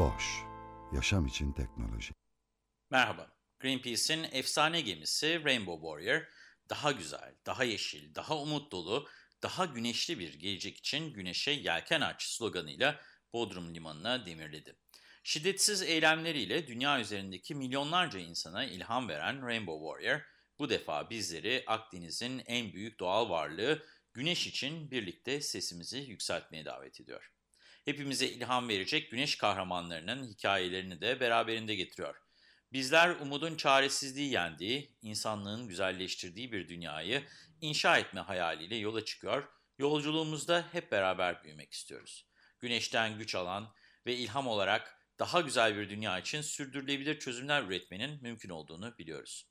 Boş, yaşam için teknoloji. Merhaba, Greenpeace'in efsane gemisi Rainbow Warrior, daha güzel, daha yeşil, daha umut dolu, daha güneşli bir gelecek için güneşe yelken aç sloganıyla Bodrum Limanı'na demirledi. Şiddetsiz eylemleriyle dünya üzerindeki milyonlarca insana ilham veren Rainbow Warrior, bu defa bizleri Akdeniz'in en büyük doğal varlığı güneş için birlikte sesimizi yükseltmeye davet ediyor. Hepimize ilham verecek güneş kahramanlarının hikayelerini de beraberinde getiriyor. Bizler umudun çaresizliği yendiği, insanlığın güzelleştirdiği bir dünyayı inşa etme hayaliyle yola çıkıyor, yolculuğumuzda hep beraber büyümek istiyoruz. Güneşten güç alan ve ilham olarak daha güzel bir dünya için sürdürülebilir çözümler üretmenin mümkün olduğunu biliyoruz.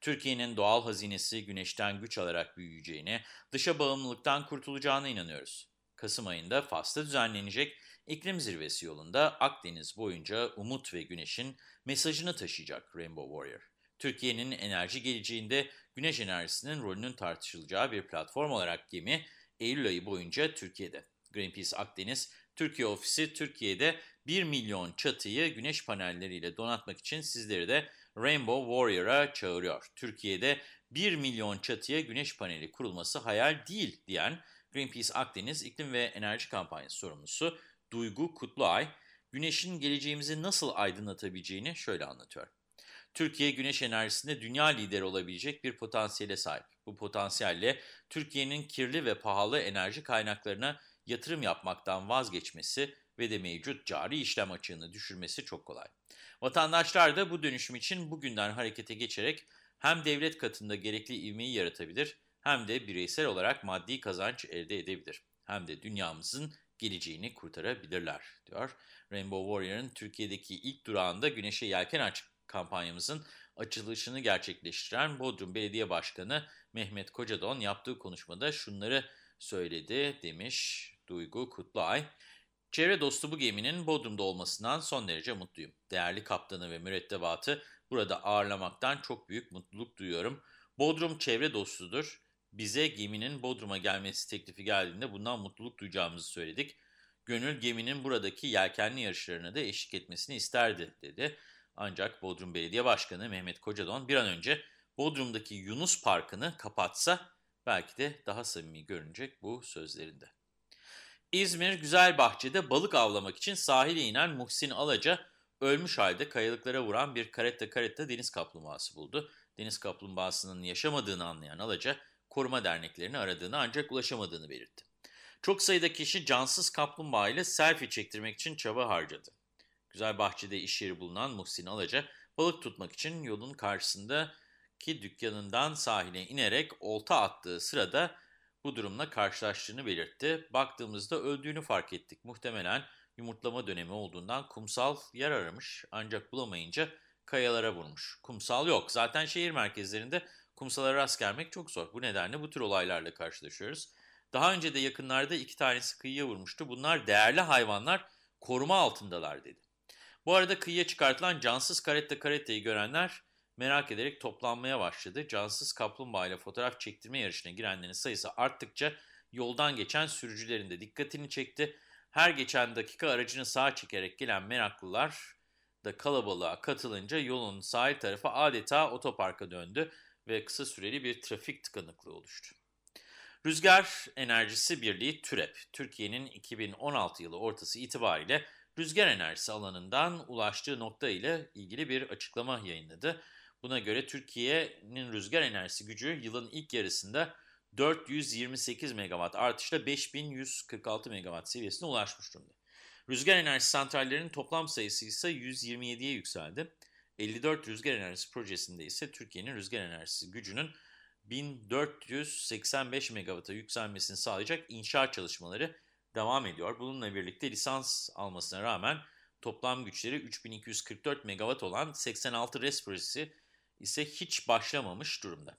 Türkiye'nin doğal hazinesi güneşten güç alarak büyüyeceğine, dışa bağımlılıktan kurtulacağına inanıyoruz. Kasım ayında Fas'ta düzenlenecek iklim zirvesi yolunda Akdeniz boyunca umut ve güneşin mesajını taşıyacak Rainbow Warrior. Türkiye'nin enerji geleceğinde güneş enerjisinin rolünün tartışılacağı bir platform olarak gemi Eylül ayı boyunca Türkiye'de. Greenpeace Akdeniz, Türkiye ofisi Türkiye'de 1 milyon çatıyı güneş panelleriyle donatmak için sizleri de Rainbow Warrior'a çağırıyor. Türkiye'de 1 milyon çatıya güneş paneli kurulması hayal değil diyen Greenpeace Akdeniz İklim ve Enerji Kampanyası sorumlusu Duygu Kutluay, güneşin geleceğimizi nasıl aydınlatabileceğini şöyle anlatıyor. Türkiye güneş enerjisinde dünya lideri olabilecek bir potansiyele sahip. Bu potansiyelle Türkiye'nin kirli ve pahalı enerji kaynaklarına yatırım yapmaktan vazgeçmesi ve de mevcut cari işlem açığını düşürmesi çok kolay. Vatandaşlar da bu dönüşüm için bugünden harekete geçerek hem devlet katında gerekli ivmeyi yaratabilir hem de bireysel olarak maddi kazanç elde edebilir. Hem de dünyamızın geleceğini kurtarabilirler, diyor. Rainbow Warrior'ın Türkiye'deki ilk durağında Güneşe Yelken Aç kampanyamızın açılışını gerçekleştiren Bodrum Belediye Başkanı Mehmet Kocadon yaptığı konuşmada şunları söyledi demiş Duygu Kutluay. Çevre dostu bu geminin Bodrum'da olmasından son derece mutluyum. Değerli kaptanı ve mürettebatı burada ağırlamaktan çok büyük mutluluk duyuyorum. Bodrum çevre dostudur. Bize geminin Bodrum'a gelmesi teklifi geldiğinde bundan mutluluk duyacağımızı söyledik. Gönül geminin buradaki yelkenli yarışlarına da eşlik etmesini isterdi dedi. Ancak Bodrum Belediye Başkanı Mehmet Kocadon bir an önce Bodrum'daki Yunus Parkı'nı kapatsa belki de daha samimi görünecek bu sözlerinde. İzmir Güzelbahçe'de balık avlamak için sahile inen Muhsin Alaca ölmüş halde kayalıklara vuran bir karetta karetta deniz kaplumbağası buldu. Deniz kaplumbağasının yaşamadığını anlayan Alaca koruma derneklerini aradığını ancak ulaşamadığını belirtti. Çok sayıda kişi cansız kaplumbağa ile selfie çektirmek için çaba harcadı. Güzelbahçe'de iş yeri bulunan Muhsin Alaca balık tutmak için yolun karşısındaki dükkanından sahile inerek olta attığı sırada bu durumla karşılaştığını belirtti. Baktığımızda öldüğünü fark ettik. Muhtemelen yumurtlama dönemi olduğundan kumsal yer aramış ancak bulamayınca kayalara vurmuş. Kumsal yok. Zaten şehir merkezlerinde kumsala rast gelmek çok zor. Bu nedenle bu tür olaylarla karşılaşıyoruz. Daha önce de yakınlarda iki tanesi kıyıya vurmuştu. Bunlar değerli hayvanlar koruma altındalar dedi. Bu arada kıyıya çıkartılan cansız karetta karettayı görenler merak ederek toplanmaya başladı. Cansız kaplumbağa ile fotoğraf çektirme yarışına girenlerin sayısı arttıkça yoldan geçen sürücülerin de dikkatini çekti. Her geçen dakika aracını sağa çekerek gelen meraklılar da kalabalığa katılınca yolun sahil tarafı adeta otoparka döndü ve kısa süreli bir trafik tıkanıklığı oluştu. Rüzgar Enerjisi Birliği TÜREP, Türkiye'nin 2016 yılı ortası itibariyle rüzgar enerjisi alanından ulaştığı nokta ile ilgili bir açıklama yayınladı. Buna göre Türkiye'nin rüzgar enerjisi gücü yılın ilk yarısında 428 megawatt artışla 5146 megawatt seviyesine ulaşmış durumda. Rüzgar enerjisi santrallerinin toplam sayısı ise 127'ye yükseldi. 54 rüzgar enerjisi projesinde ise Türkiye'nin rüzgar enerjisi gücünün 1485 megawata yükselmesini sağlayacak inşaat çalışmaları devam ediyor. Bununla birlikte lisans almasına rağmen toplam güçleri 3244 megawatt olan 86 RES projesi ise hiç başlamamış durumda.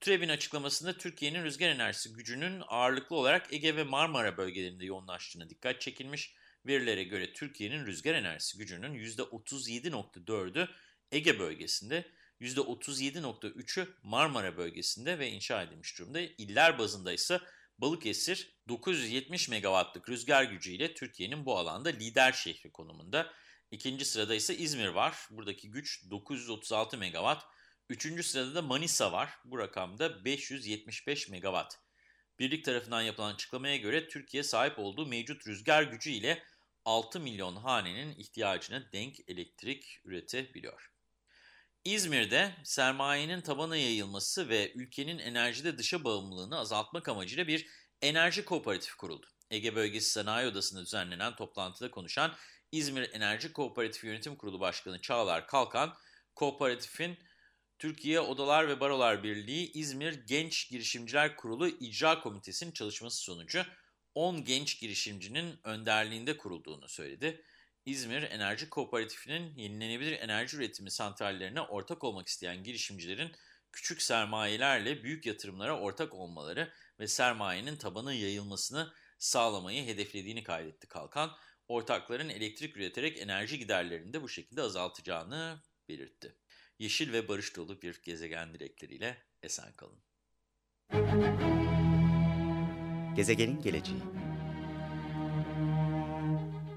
TÜREV'in açıklamasında Türkiye'nin rüzgar enerjisi gücünün ağırlıklı olarak Ege ve Marmara bölgelerinde yoğunlaştığına dikkat çekilmiş. Verilere göre Türkiye'nin rüzgar enerjisi gücünün %37.4'ü Ege bölgesinde, %37.3'ü Marmara bölgesinde ve inşa edilmiş durumda. İller bazında ise Balıkesir 970 megawattlık rüzgar gücüyle Türkiye'nin bu alanda lider şehri konumunda. İkinci sırada ise İzmir var. Buradaki güç 936 megawatt. Üçüncü sırada da Manisa var. Bu rakamda 575 megawatt. Birlik tarafından yapılan açıklamaya göre Türkiye sahip olduğu mevcut rüzgar gücü ile 6 milyon hanenin ihtiyacına denk elektrik üretebiliyor. İzmir'de sermayenin tabana yayılması ve ülkenin enerjide dışa bağımlılığını azaltmak amacıyla bir enerji kooperatifi kuruldu. Ege Bölgesi Sanayi Odası'nda düzenlenen toplantıda konuşan İzmir Enerji Kooperatifi Yönetim Kurulu Başkanı Çağlar Kalkan, kooperatifin Türkiye Odalar ve Barolar Birliği İzmir Genç Girişimciler Kurulu İcra Komitesi'nin çalışması sonucu 10 genç girişimcinin önderliğinde kurulduğunu söyledi. İzmir Enerji Kooperatifi'nin yenilenebilir enerji üretimi santrallerine ortak olmak isteyen girişimcilerin küçük sermayelerle büyük yatırımlara ortak olmaları ve sermayenin tabanı yayılmasını sağlamayı hedeflediğini kaydetti Kalkan. Ortakların elektrik üreterek enerji giderlerini de bu şekilde azaltacağını belirtti. Yeşil ve barış dolu bir gezegen dilekleriyle esen kalın. Gezegenin geleceği